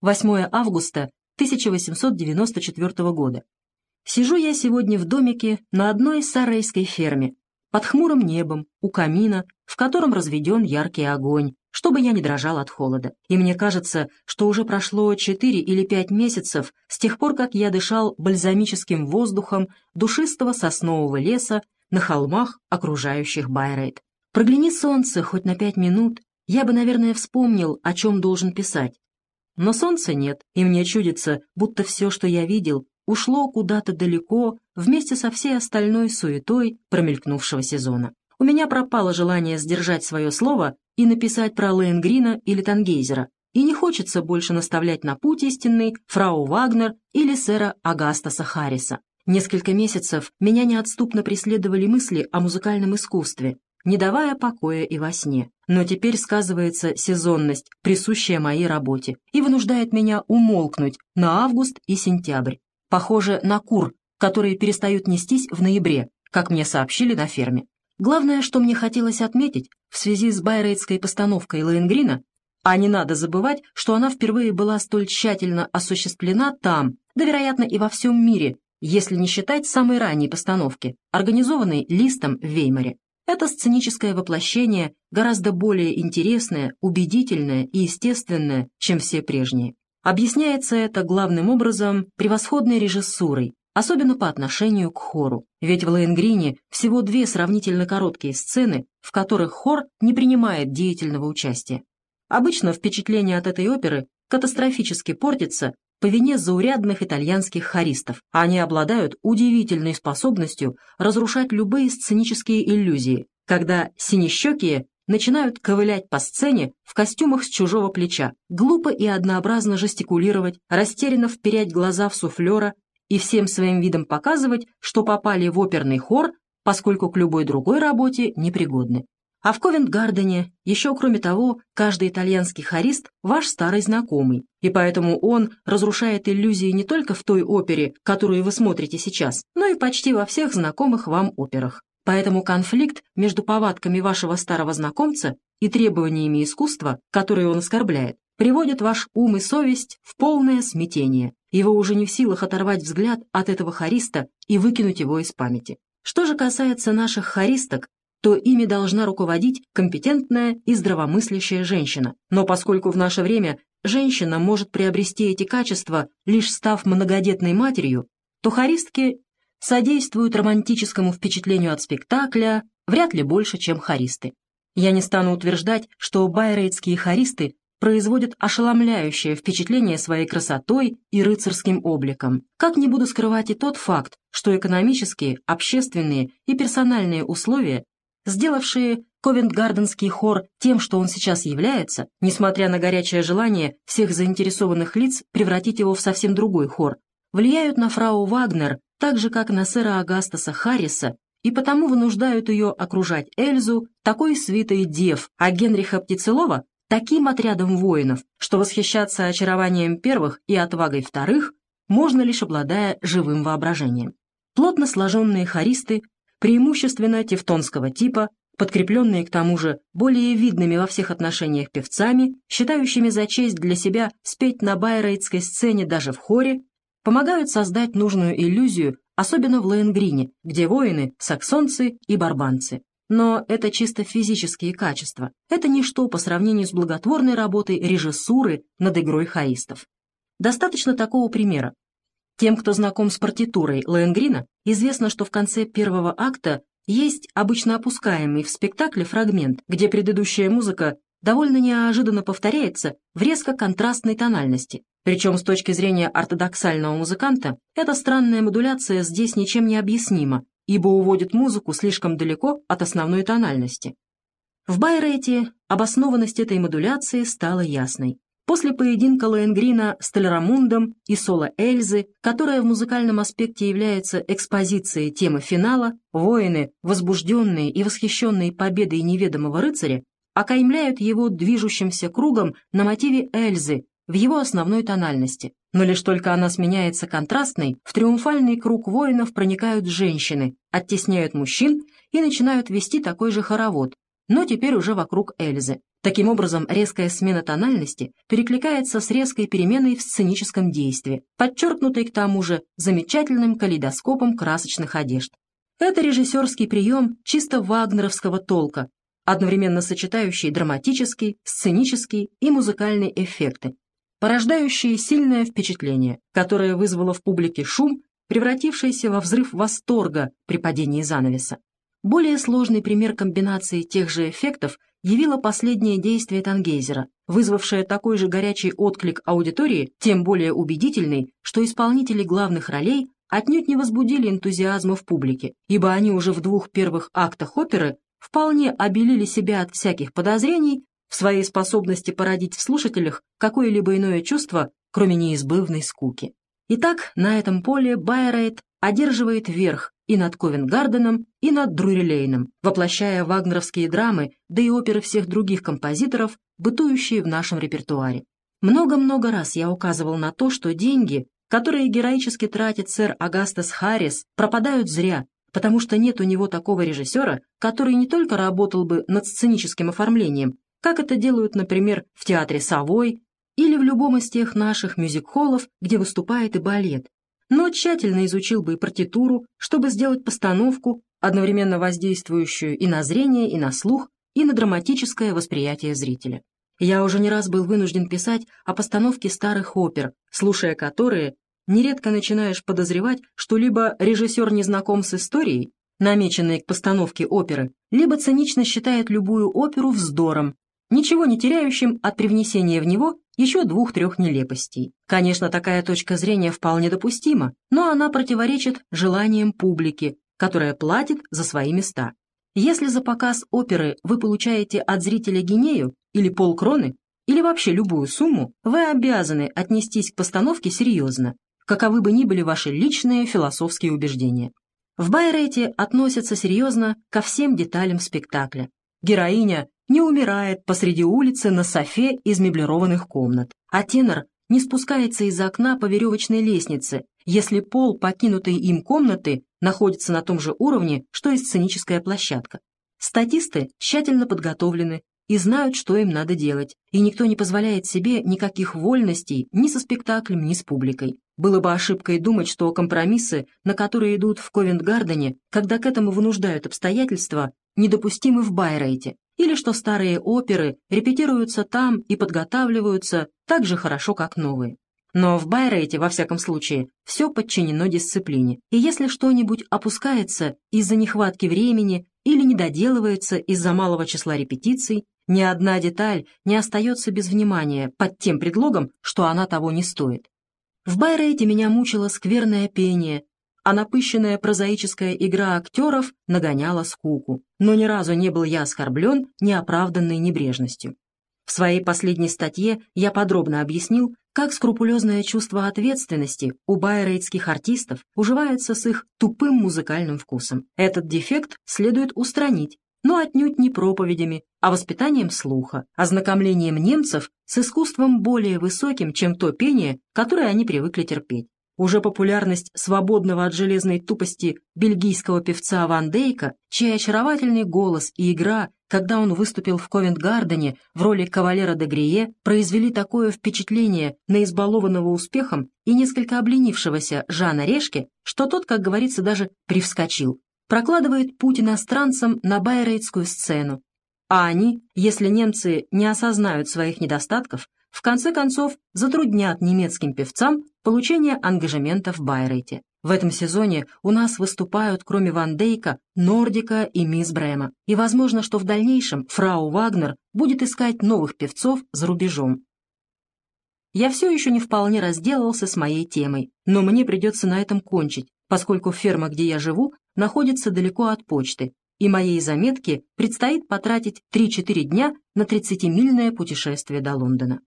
8 августа 1894 года. Сижу я сегодня в домике на одной сарайской ферме, под хмурым небом, у камина, в котором разведен яркий огонь, чтобы я не дрожал от холода. И мне кажется, что уже прошло четыре или пять месяцев с тех пор, как я дышал бальзамическим воздухом душистого соснового леса на холмах, окружающих Байрейт. Прогляни солнце хоть на пять минут, я бы, наверное, вспомнил, о чем должен писать. Но солнца нет, и мне чудится, будто все, что я видел, ушло куда-то далеко вместе со всей остальной суетой промелькнувшего сезона. У меня пропало желание сдержать свое слово и написать про Лейнгрина или Тангейзера, и не хочется больше наставлять на путь истинный фрау Вагнер или сэра Агастаса Харриса. Несколько месяцев меня неотступно преследовали мысли о музыкальном искусстве, не давая покоя и во сне. Но теперь сказывается сезонность, присущая моей работе, и вынуждает меня умолкнуть на август и сентябрь. Похоже на кур, которые перестают нестись в ноябре, как мне сообщили на ферме. Главное, что мне хотелось отметить в связи с байрейтской постановкой Лоенгрина, а не надо забывать, что она впервые была столь тщательно осуществлена там, да, вероятно, и во всем мире, если не считать самой ранней постановки, организованной Листом в Веймаре. Это сценическое воплощение гораздо более интересное, убедительное и естественное, чем все прежние. Объясняется это главным образом превосходной режиссурой, особенно по отношению к хору. Ведь в Лоенгрине всего две сравнительно короткие сцены, в которых хор не принимает деятельного участия. Обычно впечатление от этой оперы катастрофически портится по вине заурядных итальянских хористов. Они обладают удивительной способностью разрушать любые сценические иллюзии, когда синещекие начинают ковылять по сцене в костюмах с чужого плеча, глупо и однообразно жестикулировать, растерянно вперять глаза в суфлера и всем своим видом показывать, что попали в оперный хор, поскольку к любой другой работе непригодны. А в Ковент-Гардене еще, кроме того, каждый итальянский хорист – ваш старый знакомый, и поэтому он разрушает иллюзии не только в той опере, которую вы смотрите сейчас, но и почти во всех знакомых вам операх. Поэтому конфликт между повадками вашего старого знакомца и требованиями искусства, которые он оскорбляет, приводит ваш ум и совесть в полное смятение. Его уже не в силах оторвать взгляд от этого хориста и выкинуть его из памяти. Что же касается наших хористок, то ими должна руководить компетентная и здравомыслящая женщина. Но поскольку в наше время женщина может приобрести эти качества, лишь став многодетной матерью, то хористки содействуют романтическому впечатлению от спектакля вряд ли больше, чем хористы. Я не стану утверждать, что байрейтские хористы производят ошеломляющее впечатление своей красотой и рыцарским обликом. Как не буду скрывать и тот факт, что экономические, общественные и персональные условия сделавшие Ковент-Гарденский хор тем, что он сейчас является, несмотря на горячее желание всех заинтересованных лиц превратить его в совсем другой хор, влияют на фрау Вагнер так же, как на сэра Агастаса Харриса, и потому вынуждают ее окружать Эльзу такой свитой дев, а Генриха Птицелова таким отрядом воинов, что восхищаться очарованием первых и отвагой вторых можно лишь обладая живым воображением. Плотно сложенные хористы преимущественно тевтонского типа, подкрепленные к тому же более видными во всех отношениях певцами, считающими за честь для себя спеть на байрейтской сцене даже в хоре, помогают создать нужную иллюзию, особенно в Лоенгрине, где воины – саксонцы и барбанцы. Но это чисто физические качества. Это ничто по сравнению с благотворной работой режиссуры над игрой хаистов. Достаточно такого примера. Тем, кто знаком с партитурой Лоенгрина, известно, что в конце первого акта есть обычно опускаемый в спектакле фрагмент, где предыдущая музыка довольно неожиданно повторяется в резко контрастной тональности. Причем с точки зрения ортодоксального музыканта, эта странная модуляция здесь ничем не объяснима, ибо уводит музыку слишком далеко от основной тональности. В Байрейте обоснованность этой модуляции стала ясной. После поединка Лоенгрина с Толерамундом и соло Эльзы, которая в музыкальном аспекте является экспозицией темы финала, воины, возбужденные и восхищенные победой неведомого рыцаря, окаймляют его движущимся кругом на мотиве Эльзы в его основной тональности. Но лишь только она сменяется контрастной, в триумфальный круг воинов проникают женщины, оттесняют мужчин и начинают вести такой же хоровод, но теперь уже вокруг Эльзы. Таким образом, резкая смена тональности перекликается с резкой переменой в сценическом действии, подчеркнутой к тому же замечательным калейдоскопом красочных одежд. Это режиссерский прием чисто вагнеровского толка, одновременно сочетающий драматический, сценический и музыкальный эффекты, порождающие сильное впечатление, которое вызвало в публике шум, превратившийся во взрыв восторга при падении занавеса. Более сложный пример комбинации тех же эффектов явило последнее действие Тангейзера, вызвавшее такой же горячий отклик аудитории, тем более убедительный, что исполнители главных ролей отнюдь не возбудили энтузиазма в публике, ибо они уже в двух первых актах оперы вполне обелили себя от всяких подозрений в своей способности породить в слушателях какое-либо иное чувство, кроме неизбывной скуки. Итак, на этом поле Байрейт одерживает верх и над Ковенгарденом, и над Друрилейном, воплощая вагнеровские драмы, да и оперы всех других композиторов, бытующие в нашем репертуаре. Много-много раз я указывал на то, что деньги, которые героически тратит сэр Агастас Харрис, пропадают зря, потому что нет у него такого режиссера, который не только работал бы над сценическим оформлением, как это делают, например, в театре «Совой» или в любом из тех наших мюзик-холлов, где выступает и балет, но тщательно изучил бы и партитуру, чтобы сделать постановку, одновременно воздействующую и на зрение, и на слух, и на драматическое восприятие зрителя. Я уже не раз был вынужден писать о постановке старых опер, слушая которые, нередко начинаешь подозревать, что либо режиссер не знаком с историей, намеченной к постановке оперы, либо цинично считает любую оперу вздором, ничего не теряющим от привнесения в него еще двух-трех нелепостей. Конечно, такая точка зрения вполне допустима, но она противоречит желаниям публики, которая платит за свои места. Если за показ оперы вы получаете от зрителя гинею или полкроны, или вообще любую сумму, вы обязаны отнестись к постановке серьезно, каковы бы ни были ваши личные философские убеждения. В Байрейте относятся серьезно ко всем деталям спектакля. Героиня не умирает посреди улицы на софе из меблированных комнат, а тенор не спускается из окна по веревочной лестнице, если пол покинутой им комнаты находится на том же уровне, что и сценическая площадка. Статисты тщательно подготовлены и знают, что им надо делать, и никто не позволяет себе никаких вольностей ни со спектаклем, ни с публикой. Было бы ошибкой думать, что компромиссы, на которые идут в Ковент-Гардене, когда к этому вынуждают обстоятельства, недопустимы в Байрейте, или что старые оперы репетируются там и подготавливаются так же хорошо, как новые. Но в Байрейте, во всяком случае, все подчинено дисциплине, и если что-нибудь опускается из-за нехватки времени или не доделывается из-за малого числа репетиций, ни одна деталь не остается без внимания под тем предлогом, что она того не стоит. В Байрейте меня мучило скверное пение, а напыщенная прозаическая игра актеров нагоняла скуку. Но ни разу не был я оскорблен неоправданной небрежностью. В своей последней статье я подробно объяснил, как скрупулезное чувство ответственности у байрейтских артистов уживается с их тупым музыкальным вкусом. Этот дефект следует устранить, но отнюдь не проповедями, а воспитанием слуха, ознакомлением немцев с искусством более высоким, чем то пение, которое они привыкли терпеть. Уже популярность свободного от железной тупости бельгийского певца Ван Дейка, чей очаровательный голос и игра, когда он выступил в Ковент-Гардене в роли кавалера де Грие, произвели такое впечатление на избалованного успехом и несколько обленившегося Жана Решке, что тот, как говорится, даже привскочил прокладывает путь иностранцам на байрейтскую сцену. А они, если немцы не осознают своих недостатков, в конце концов затруднят немецким певцам получение ангажемента в Байрейте. В этом сезоне у нас выступают, кроме Ван Дейка, Нордика и Мисс Брема. И возможно, что в дальнейшем фрау Вагнер будет искать новых певцов за рубежом. Я все еще не вполне разделался с моей темой, но мне придется на этом кончить, поскольку ферма, где я живу, находится далеко от почты, и моей заметке предстоит потратить 3-4 дня на 30-мильное путешествие до Лондона.